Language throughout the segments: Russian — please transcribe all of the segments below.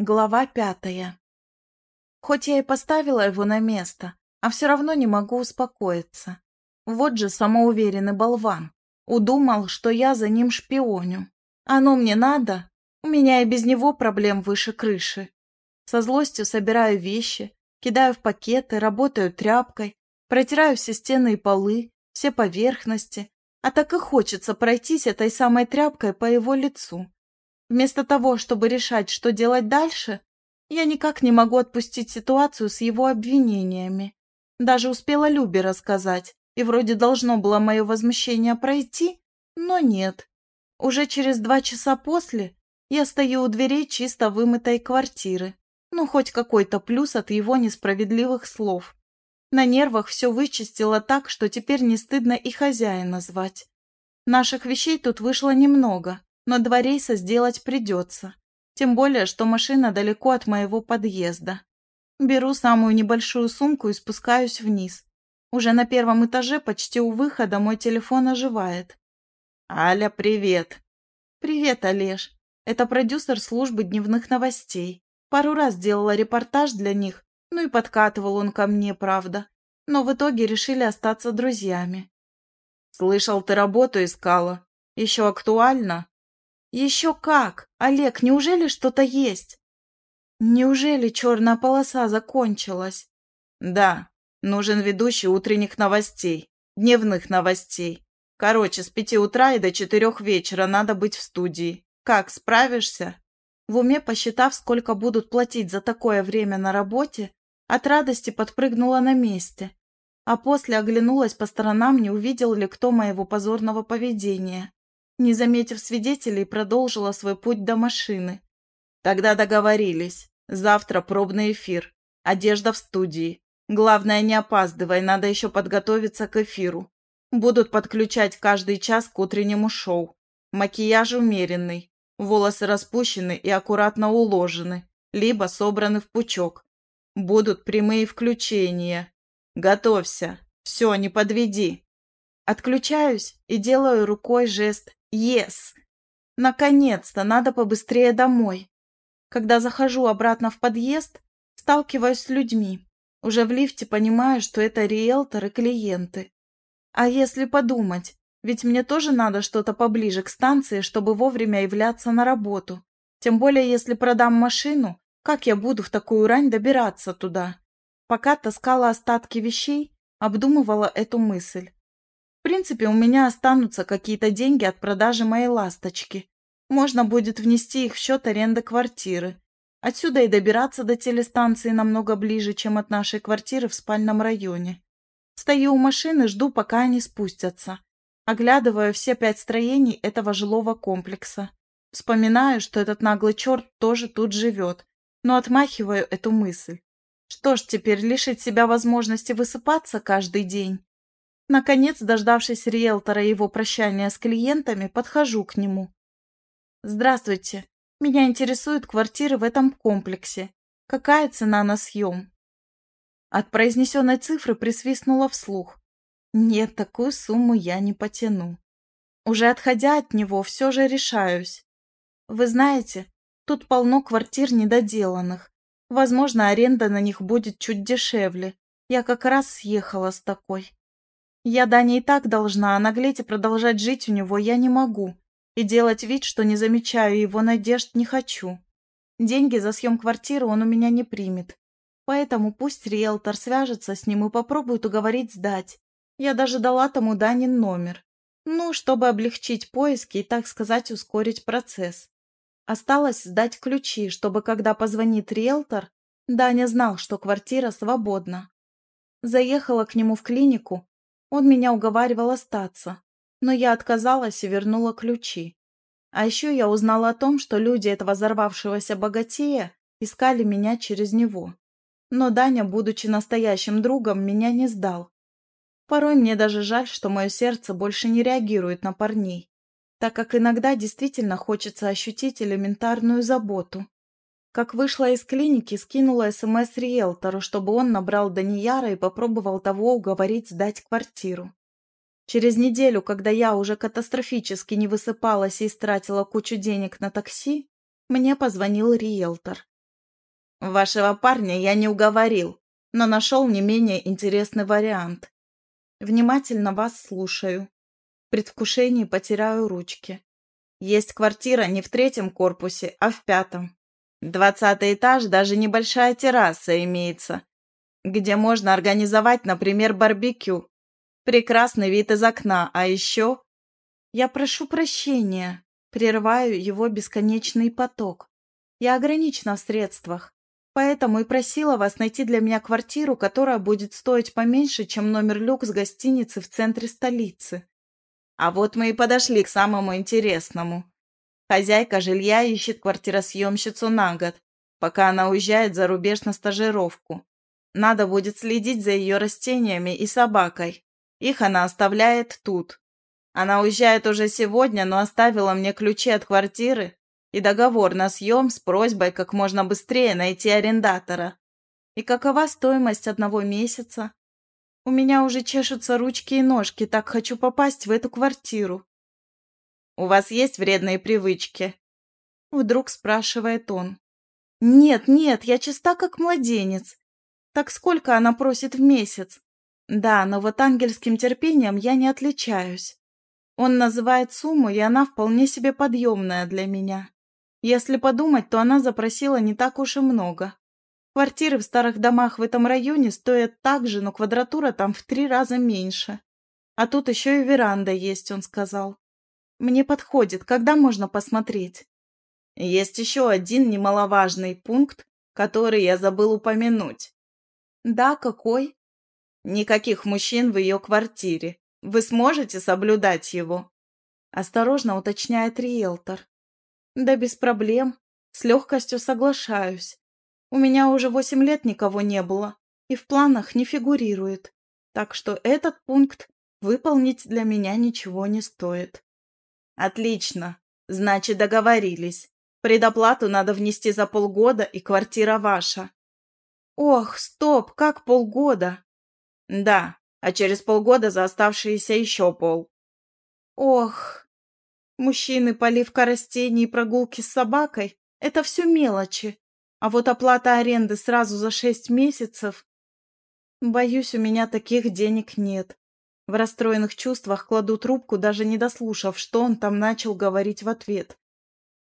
Глава пятая. Хоть я и поставила его на место, а все равно не могу успокоиться. Вот же самоуверенный болван. Удумал, что я за ним шпионю. Оно мне надо? У меня и без него проблем выше крыши. Со злостью собираю вещи, кидаю в пакеты, работаю тряпкой, протираю все стены и полы, все поверхности, а так и хочется пройтись этой самой тряпкой по его лицу. Вместо того, чтобы решать, что делать дальше, я никак не могу отпустить ситуацию с его обвинениями. Даже успела Любе рассказать, и вроде должно было мое возмущение пройти, но нет. Уже через два часа после я стою у дверей чисто вымытой квартиры. Ну, хоть какой-то плюс от его несправедливых слов. На нервах все вычистила так, что теперь не стыдно и хозяина звать. Наших вещей тут вышло немного, но два рейса сделать придется. Тем более, что машина далеко от моего подъезда. Беру самую небольшую сумку и спускаюсь вниз. Уже на первом этаже, почти у выхода, мой телефон оживает. «Аля, привет!» «Привет, Олеж. Это продюсер службы дневных новостей. Пару раз делала репортаж для них, ну и подкатывал он ко мне, правда. Но в итоге решили остаться друзьями». «Слышал, ты работу искала. Еще актуально?» Еще как! Олег, неужели что-то есть? Неужели черная полоса закончилась? Да, нужен ведущий утренних новостей, дневных новостей. Короче, с пяти утра и до четырех вечера надо быть в студии. Как, справишься? В уме, посчитав, сколько будут платить за такое время на работе, от радости подпрыгнула на месте, а после оглянулась по сторонам, не увидел ли кто моего позорного поведения. Не заметив свидетелей, продолжила свой путь до машины. Тогда договорились. Завтра пробный эфир. Одежда в студии. Главное, не опаздывай, надо еще подготовиться к эфиру. Будут подключать каждый час к утреннему шоу. Макияж умеренный. Волосы распущены и аккуратно уложены, либо собраны в пучок. Будут прямые включения. Готовься. Все, не подведи. Отключаюсь и делаю рукой жест Yes! Наконец-то, надо побыстрее домой. Когда захожу обратно в подъезд, сталкиваюсь с людьми. Уже в лифте понимаю, что это риэлторы клиенты. А если подумать, ведь мне тоже надо что-то поближе к станции, чтобы вовремя являться на работу. Тем более, если продам машину, как я буду в такую рань добираться туда? Пока таскала остатки вещей, обдумывала эту мысль принципе, у меня останутся какие-то деньги от продажи моей ласточки. Можно будет внести их в счет аренды квартиры. Отсюда и добираться до телестанции намного ближе, чем от нашей квартиры в спальном районе. Стою у машины, жду, пока они спустятся. Оглядываю все пять строений этого жилого комплекса. Вспоминаю, что этот наглый черт тоже тут живет, но отмахиваю эту мысль. Что ж, теперь лишить себя возможности высыпаться каждый день? Наконец, дождавшись риэлтора и его прощания с клиентами, подхожу к нему. «Здравствуйте. Меня интересуют квартиры в этом комплексе. Какая цена на съем?» От произнесенной цифры присвистнула вслух. «Нет, такую сумму я не потяну. Уже отходя от него, все же решаюсь. Вы знаете, тут полно квартир недоделанных. Возможно, аренда на них будет чуть дешевле. Я как раз съехала с такой. Я Дане и так должна, а наглеть и продолжать жить у него я не могу. И делать вид, что не замечаю его надежд, не хочу. Деньги за съем квартиры он у меня не примет. Поэтому пусть риэлтор свяжется с ним и попробует уговорить сдать. Я даже дала тому Данин номер. Ну, чтобы облегчить поиски и, так сказать, ускорить процесс. Осталось сдать ключи, чтобы, когда позвонит риэлтор, Даня знал, что квартира свободна. Заехала к нему в клинику, он меня уговаривал остаться, но я отказалась и вернула ключи. А еще я узнала о том, что люди этого взорвавшегося богатея искали меня через него. Но Даня, будучи настоящим другом, меня не сдал. Порой мне даже жаль, что мое сердце больше не реагирует на парней, так как иногда действительно хочется ощутить элементарную заботу. Как вышла из клиники, скинула СМС риэлтору, чтобы он набрал Данияра и попробовал того уговорить сдать квартиру. Через неделю, когда я уже катастрофически не высыпалась и истратила кучу денег на такси, мне позвонил риэлтор. Вашего парня я не уговорил, но нашел не менее интересный вариант. Внимательно вас слушаю. В предвкушении потеряю ручки. Есть квартира не в третьем корпусе, а в пятом. Двадцатый этаж, даже небольшая терраса имеется, где можно организовать, например, барбекю. Прекрасный вид из окна, а еще... Я прошу прощения, прерываю его бесконечный поток. Я ограничена в средствах, поэтому и просила вас найти для меня квартиру, которая будет стоить поменьше, чем номер люкс гостиницы в центре столицы. А вот мы и подошли к самому интересному. Хозяйка жилья ищет квартиросъемщицу на год, пока она уезжает за рубеж на стажировку. Надо будет следить за ее растениями и собакой. Их она оставляет тут. Она уезжает уже сегодня, но оставила мне ключи от квартиры и договор на съем с просьбой как можно быстрее найти арендатора. И какова стоимость одного месяца? У меня уже чешутся ручки и ножки, так хочу попасть в эту квартиру. «У вас есть вредные привычки?» Вдруг спрашивает он. «Нет, нет, я чиста как младенец. Так сколько она просит в месяц? Да, но вот ангельским терпением я не отличаюсь. Он называет сумму, и она вполне себе подъемная для меня. Если подумать, то она запросила не так уж и много. Квартиры в старых домах в этом районе стоят так же, но квадратура там в три раза меньше. А тут еще и веранда есть, он сказал. Мне подходит. Когда можно посмотреть? Есть еще один немаловажный пункт, который я забыл упомянуть. Да, какой? Никаких мужчин в ее квартире. Вы сможете соблюдать его? Осторожно уточняет риэлтор. Да без проблем. С легкостью соглашаюсь. У меня уже восемь лет никого не было и в планах не фигурирует. Так что этот пункт выполнить для меня ничего не стоит. Отлично. Значит, договорились. Предоплату надо внести за полгода, и квартира ваша. Ох, стоп, как полгода? Да, а через полгода за оставшиеся еще пол. Ох, мужчины, поливка растений и прогулки с собакой – это все мелочи. А вот оплата аренды сразу за шесть месяцев... Боюсь, у меня таких денег нет. В расстроенных чувствах кладу трубку, даже не дослушав, что он там начал говорить в ответ.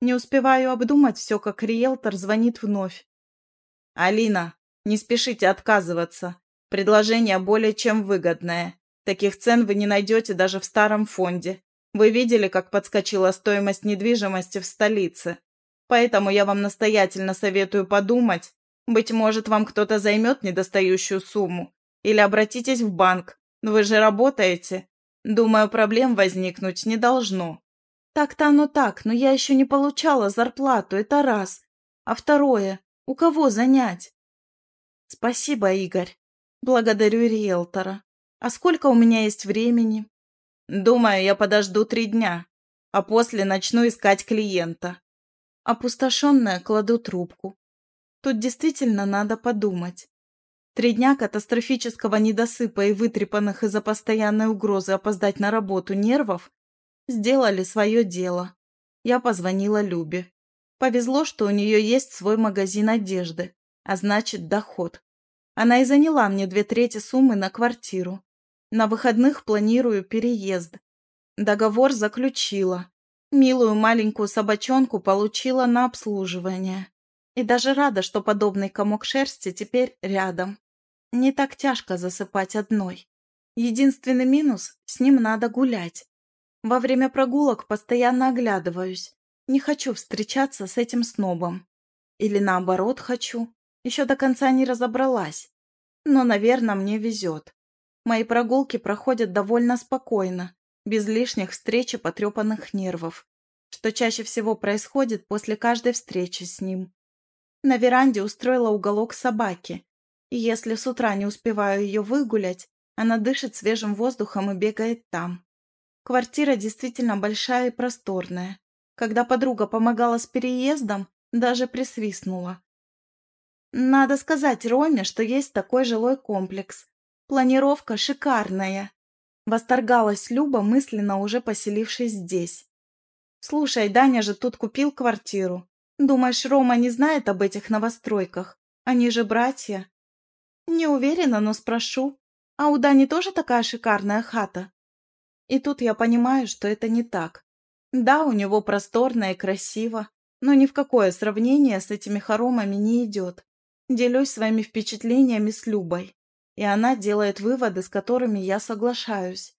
Не успеваю обдумать все, как риэлтор звонит вновь. «Алина, не спешите отказываться. Предложение более чем выгодное. Таких цен вы не найдете даже в старом фонде. Вы видели, как подскочила стоимость недвижимости в столице. Поэтому я вам настоятельно советую подумать. Быть может, вам кто-то займет недостающую сумму. Или обратитесь в банк, вы же работаете. Думаю, проблем возникнуть не должно. Так-то оно так, но я еще не получала зарплату, это раз. А второе, у кого занять? Спасибо, Игорь. Благодарю риэлтора. А сколько у меня есть времени? Думаю, я подожду три дня, а после начну искать клиента. Опустошенная кладу трубку. Тут действительно надо подумать. Три дня катастрофического недосыпа и вытрепанных из-за постоянной угрозы опоздать на работу нервов сделали свое дело. Я позвонила Любе. Повезло, что у нее есть свой магазин одежды, а значит доход. Она и заняла мне две трети суммы на квартиру. На выходных планирую переезд. Договор заключила. Милую маленькую собачонку получила на обслуживание. И даже рада, что подобный комок шерсти теперь рядом. Не так тяжко засыпать одной. Единственный минус – с ним надо гулять. Во время прогулок постоянно оглядываюсь. Не хочу встречаться с этим снобом. Или наоборот хочу. Еще до конца не разобралась. Но, наверное, мне везет. Мои прогулки проходят довольно спокойно, без лишних встреч и потрепанных нервов, что чаще всего происходит после каждой встречи с ним. На веранде устроила уголок собаки, и если с утра не успеваю ее выгулять, она дышит свежим воздухом и бегает там. Квартира действительно большая и просторная. Когда подруга помогала с переездом, даже присвистнула. Надо сказать Роме, что есть такой жилой комплекс. Планировка шикарная. Восторгалась Люба, мысленно уже поселившись здесь. «Слушай, Даня же тут купил квартиру. Думаешь, Рома не знает об этих новостройках? Они же братья. Не уверена, но спрошу. А у Дани тоже такая шикарная хата? И тут я понимаю, что это не так. Да, у него просторно и красиво, но ни в какое сравнение с этими хоромами не идет. Делюсь своими впечатлениями с Любой, и она делает выводы, с которыми я соглашаюсь.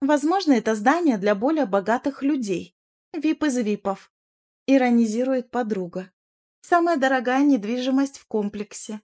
Возможно, это здание для более богатых людей. Вип из випов. Иронизирует подруга. Самая дорогая недвижимость в комплексе.